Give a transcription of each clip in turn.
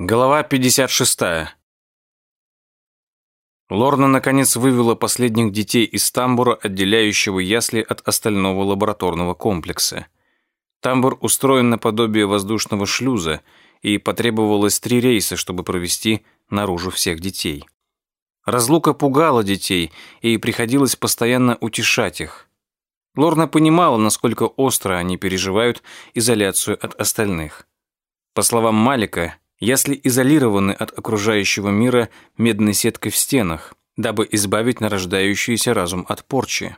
Глава 56. Лорна наконец вывела последних детей из тамбура, отделяющего ясли от остального лабораторного комплекса. Тамбур устроен наподобие воздушного шлюза, и потребовалось три рейса, чтобы провести наружу всех детей. Разлука пугала детей, и приходилось постоянно утешать их. Лорна понимала, насколько остро они переживают изоляцию от остальных. По словам Малика, Ясли изолированы от окружающего мира медной сеткой в стенах, дабы избавить нарождающийся разум от порчи.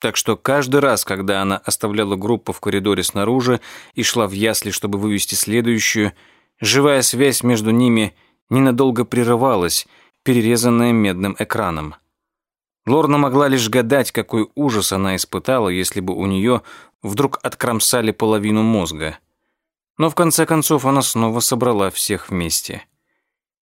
Так что каждый раз, когда она оставляла группу в коридоре снаружи и шла в ясли, чтобы вывести следующую, живая связь между ними ненадолго прерывалась, перерезанная медным экраном. Лорна могла лишь гадать, какой ужас она испытала, если бы у нее вдруг откромсали половину мозга – но в конце концов она снова собрала всех вместе.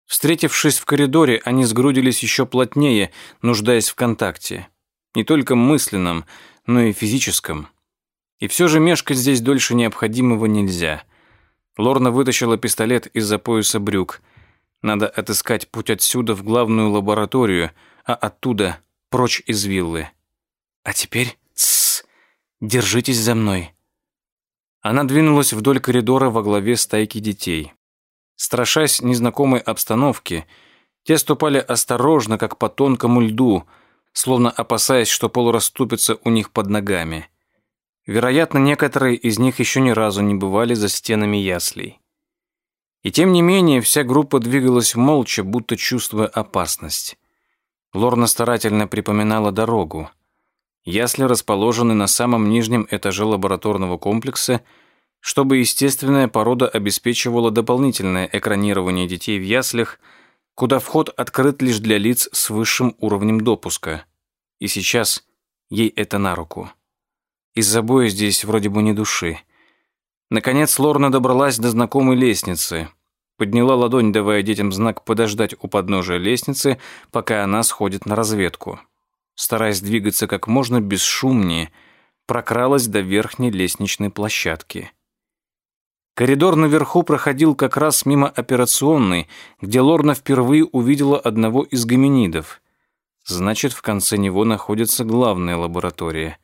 Встретившись в коридоре, они сгрудились еще плотнее, нуждаясь в контакте. Не только мысленном, но и физическом. И все же мешкать здесь дольше необходимого нельзя. Лорна вытащила пистолет из-за пояса брюк. Надо отыскать путь отсюда в главную лабораторию, а оттуда прочь из виллы. А теперь... Тссс! Держитесь за мной. Она двинулась вдоль коридора во главе стайки детей. Страшась незнакомой обстановки, те ступали осторожно, как по тонкому льду, словно опасаясь, что пол расступится у них под ногами. Вероятно, некоторые из них еще ни разу не бывали за стенами яслей. И тем не менее, вся группа двигалась молча, будто чувствуя опасность. Лорна старательно припоминала дорогу. Ясли расположены на самом нижнем этаже лабораторного комплекса, чтобы естественная порода обеспечивала дополнительное экранирование детей в яслях, куда вход открыт лишь для лиц с высшим уровнем допуска. И сейчас ей это на руку. Из-за боя здесь вроде бы не души. Наконец Лорна добралась до знакомой лестницы. Подняла ладонь, давая детям знак подождать у подножия лестницы, пока она сходит на разведку стараясь двигаться как можно бесшумнее, прокралась до верхней лестничной площадки. Коридор наверху проходил как раз мимо операционной, где Лорна впервые увидела одного из гоминидов. Значит, в конце него находится главная лаборатория.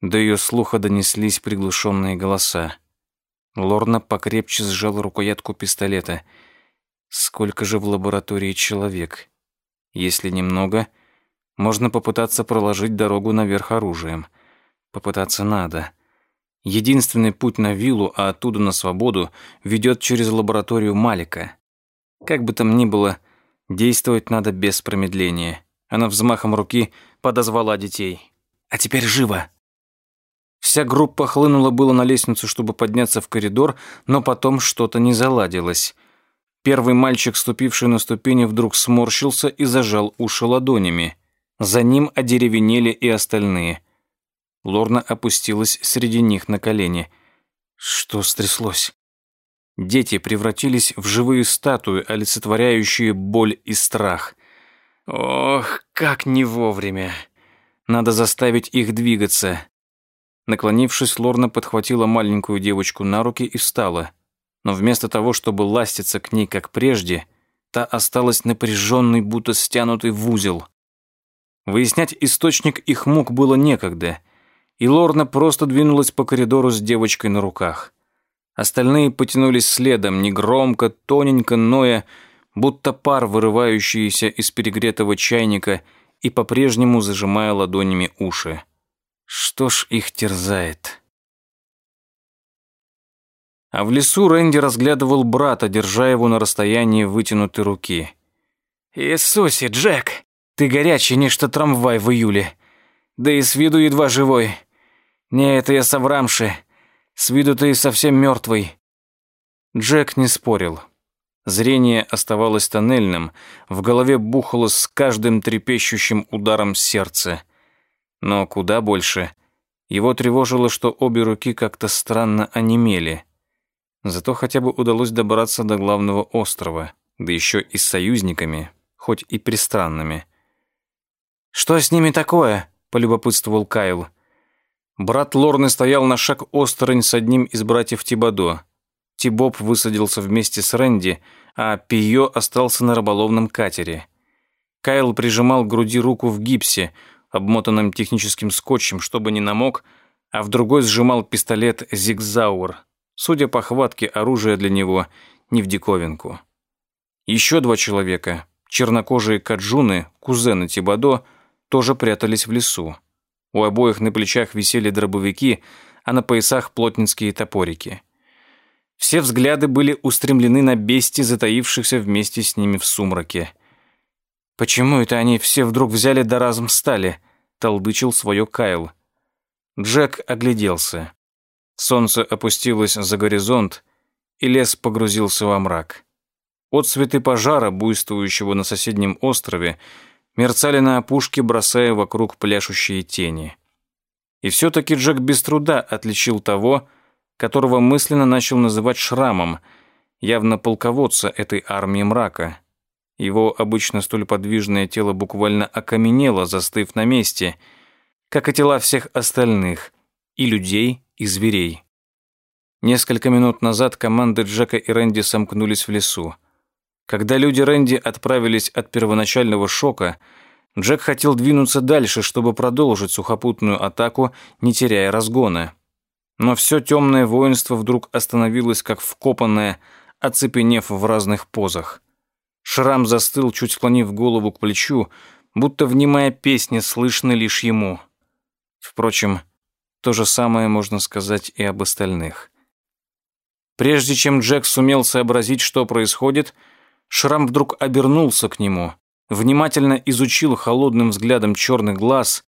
До ее слуха донеслись приглушенные голоса. Лорна покрепче сжала рукоятку пистолета. Сколько же в лаборатории человек? Если немного — можно попытаться проложить дорогу наверх оружием. Попытаться надо. Единственный путь на виллу, а оттуда на свободу, ведет через лабораторию Малика. Как бы там ни было, действовать надо без промедления. Она взмахом руки подозвала детей. «А теперь живо!» Вся группа хлынула было на лестницу, чтобы подняться в коридор, но потом что-то не заладилось. Первый мальчик, ступивший на ступени, вдруг сморщился и зажал уши ладонями. За ним одеревенели и остальные. Лорна опустилась среди них на колени. Что стряслось? Дети превратились в живые статуи, олицетворяющие боль и страх. Ох, как не вовремя. Надо заставить их двигаться. Наклонившись, Лорна подхватила маленькую девочку на руки и встала. Но вместо того, чтобы ластиться к ней, как прежде, та осталась напряженной, будто стянутой в узел. Выяснять источник их мук было некогда, и Лорна просто двинулась по коридору с девочкой на руках. Остальные потянулись следом, негромко, тоненько, ноя, будто пар, вырывающийся из перегретого чайника и по-прежнему зажимая ладонями уши. Что ж их терзает? А в лесу Рэнди разглядывал брата, держа его на расстоянии вытянутой руки. «Иисусе, Джек!» Ты горячий, нечто трамвай в июле. Да и с виду едва живой. Не, это я соврамши. С виду ты совсем мертвый. Джек не спорил. Зрение оставалось тоннельным, в голове бухало с каждым трепещущим ударом сердца. Но куда больше. Его тревожило, что обе руки как-то странно онемели. Зато хотя бы удалось добраться до главного острова, да еще и с союзниками, хоть и пристранными. «Что с ними такое?» – полюбопытствовал Кайл. Брат Лорны стоял на шаг осторонь с одним из братьев Тибадо. Тибоб высадился вместе с Рэнди, а Пио остался на рыболовном катере. Кайл прижимал к груди руку в гипсе, обмотанном техническим скотчем, чтобы не намок, а в другой сжимал пистолет «Зигзауэр». Судя по хватке, оружие для него не в диковинку. Еще два человека, чернокожие каджуны, кузены Тибадо, тоже прятались в лесу. У обоих на плечах висели дробовики, а на поясах плотницкие топорики. Все взгляды были устремлены на бести, затаившихся вместе с ними в сумраке. «Почему это они все вдруг взяли да разом стали?» — толдычил свое Кайл. Джек огляделся. Солнце опустилось за горизонт, и лес погрузился во мрак. Отцветы пожара, буйствующего на соседнем острове, мерцали на опушке, бросая вокруг пляшущие тени. И все-таки Джек без труда отличил того, которого мысленно начал называть Шрамом, явно полководца этой армии мрака. Его обычно столь подвижное тело буквально окаменело, застыв на месте, как и тела всех остальных, и людей, и зверей. Несколько минут назад команды Джека и Рэнди сомкнулись в лесу. Когда люди Рэнди отправились от первоначального шока, Джек хотел двинуться дальше, чтобы продолжить сухопутную атаку, не теряя разгона. Но все темное воинство вдруг остановилось как вкопанное, оцепенев в разных позах. Шрам застыл, чуть склонив голову к плечу, будто внимая песни слышно лишь ему. Впрочем, то же самое можно сказать и об остальных. Прежде чем Джек сумел сообразить, что происходит, Шрам вдруг обернулся к нему, внимательно изучил холодным взглядом черный глаз,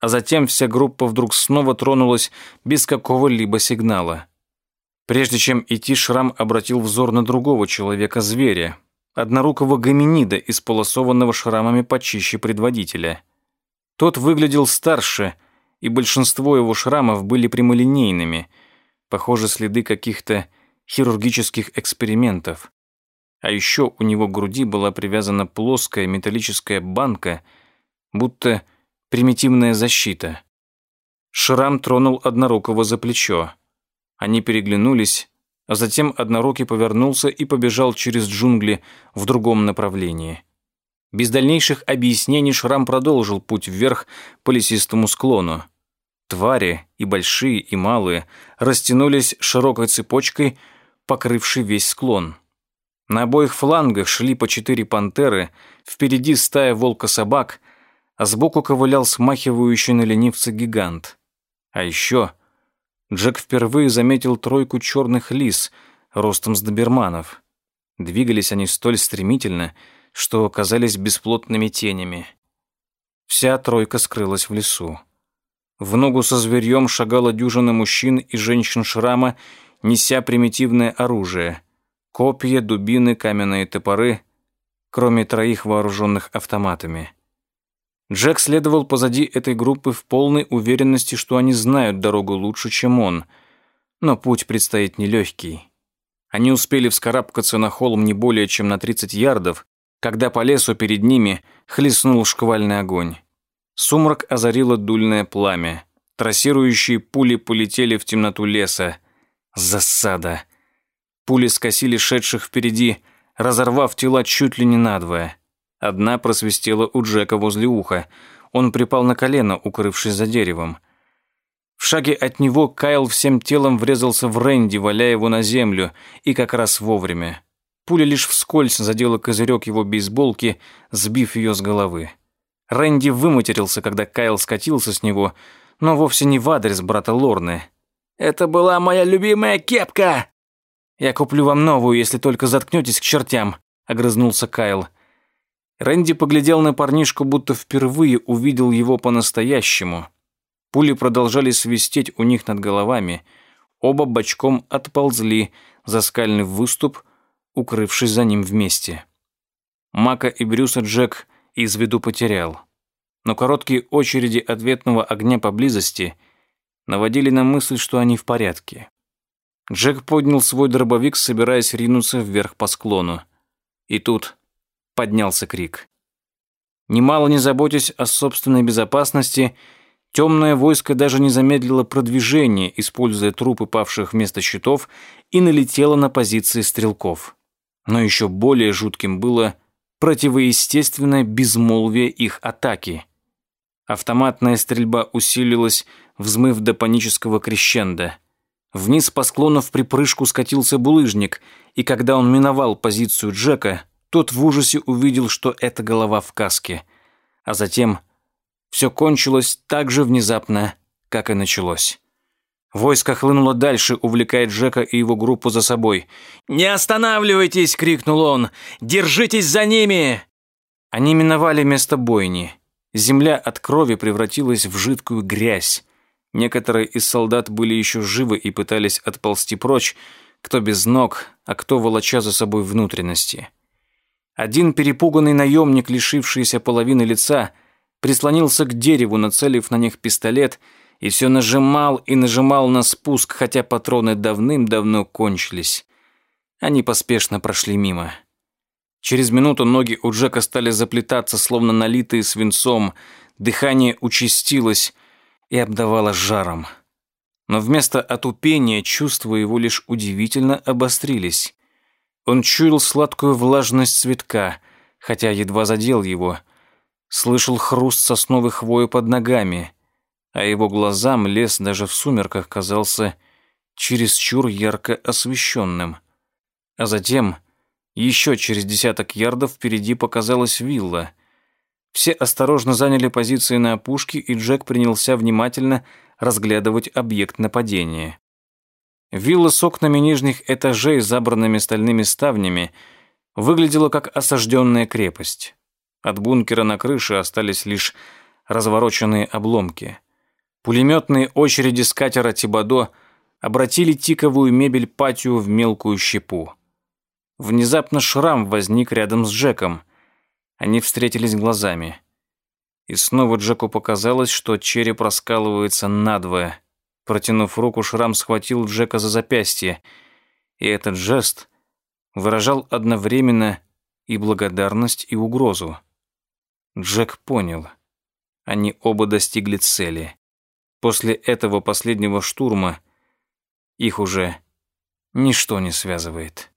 а затем вся группа вдруг снова тронулась без какого-либо сигнала. Прежде чем идти, Шрам обратил взор на другого человека-зверя, однорукого гоминида, исполосованного шрамами почище предводителя. Тот выглядел старше, и большинство его шрамов были прямолинейными, похоже, следы каких-то хирургических экспериментов. А еще у него к груди была привязана плоская металлическая банка, будто примитивная защита. Шрам тронул однорукого за плечо. Они переглянулись, а затем однорукий повернулся и побежал через джунгли в другом направлении. Без дальнейших объяснений Шрам продолжил путь вверх по лесистому склону. Твари, и большие, и малые, растянулись широкой цепочкой, покрывшей весь склон. На обоих флангах шли по четыре пантеры, впереди стая волка-собак, а сбоку ковылял смахивающий на ленивца гигант. А еще Джек впервые заметил тройку черных лис ростом с доберманов. Двигались они столь стремительно, что казались бесплотными тенями. Вся тройка скрылась в лесу. В ногу со зверьем шагала дюжина мужчин и женщин шрама, неся примитивное оружие — копья, дубины, каменные топоры, кроме троих вооруженных автоматами. Джек следовал позади этой группы в полной уверенности, что они знают дорогу лучше, чем он. Но путь предстоит нелегкий. Они успели вскарабкаться на холм не более чем на 30 ярдов, когда по лесу перед ними хлестнул шквальный огонь. Сумрак озарило дульное пламя. Трассирующие пули полетели в темноту леса. Засада. Пули скосили шедших впереди, разорвав тела чуть ли не надвое. Одна просвистела у Джека возле уха. Он припал на колено, укрывшись за деревом. В шаге от него Кайл всем телом врезался в Рэнди, валяя его на землю, и как раз вовремя. Пуля лишь вскользь задела козырек его бейсболки, сбив ее с головы. Рэнди выматерился, когда Кайл скатился с него, но вовсе не в адрес брата Лорны. «Это была моя любимая кепка!» «Я куплю вам новую, если только заткнетесь к чертям», — огрызнулся Кайл. Рэнди поглядел на парнишку, будто впервые увидел его по-настоящему. Пули продолжали свистеть у них над головами. Оба бочком отползли за скальный выступ, укрывшись за ним вместе. Мака и Брюса Джек из виду потерял. Но короткие очереди ответного огня поблизости наводили на мысль, что они в порядке. Джек поднял свой дробовик, собираясь ринуться вверх по склону. И тут поднялся крик. Немало не заботясь о собственной безопасности, Темное войско даже не замедлило продвижение, используя трупы павших вместо щитов, и налетело на позиции стрелков. Но еще более жутким было противоестественное безмолвие их атаки. Автоматная стрельба усилилась, взмыв до панического крещенда. Вниз по склону в припрыжку скатился булыжник, и когда он миновал позицию Джека, тот в ужасе увидел, что это голова в каске. А затем все кончилось так же внезапно, как и началось. Войско хлынуло дальше, увлекая Джека и его группу за собой. «Не останавливайтесь!» — крикнул он. «Держитесь за ними!» Они миновали место бойни. Земля от крови превратилась в жидкую грязь. Некоторые из солдат были еще живы и пытались отползти прочь, кто без ног, а кто волоча за собой внутренности. Один перепуганный наемник, лишившийся половины лица, — прислонился к дереву, нацелив на них пистолет, и все нажимал и нажимал на спуск, хотя патроны давным-давно кончились. Они поспешно прошли мимо. Через минуту ноги у Джека стали заплетаться, словно налитые свинцом, дыхание участилось и обдавало жаром. Но вместо отупения чувства его лишь удивительно обострились. Он чуял сладкую влажность цветка, хотя едва задел его — слышал хруст сосновой хвои под ногами, а его глазам лес даже в сумерках казался чересчур ярко освещенным. А затем, еще через десяток ярдов впереди показалась вилла. Все осторожно заняли позиции на опушке, и Джек принялся внимательно разглядывать объект нападения. Вилла с окнами нижних этажей, забранными стальными ставнями, выглядела как осажденная крепость. От бункера на крыше остались лишь развороченные обломки. Пулеметные очереди с катера Тибадо обратили тиковую мебель патию в мелкую щепу. Внезапно шрам возник рядом с Джеком. Они встретились глазами. И снова Джеку показалось, что череп раскалывается надвое. Протянув руку, шрам схватил Джека за запястье. И этот жест выражал одновременно и благодарность, и угрозу. Джек понял. Они оба достигли цели. После этого последнего штурма их уже ничто не связывает.